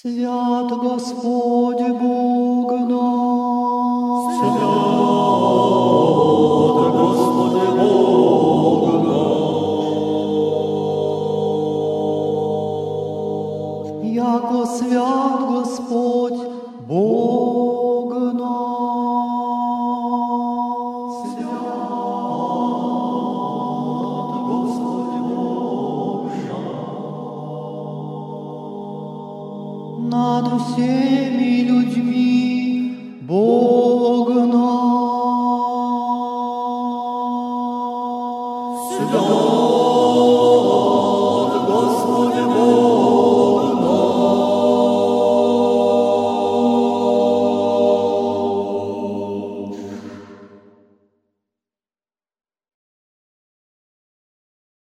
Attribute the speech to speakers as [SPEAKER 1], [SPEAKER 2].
[SPEAKER 1] Свят Господь Бог наш.
[SPEAKER 2] Свят Господи Бог наш.
[SPEAKER 1] Яко свят над всеми людьми Бог наш.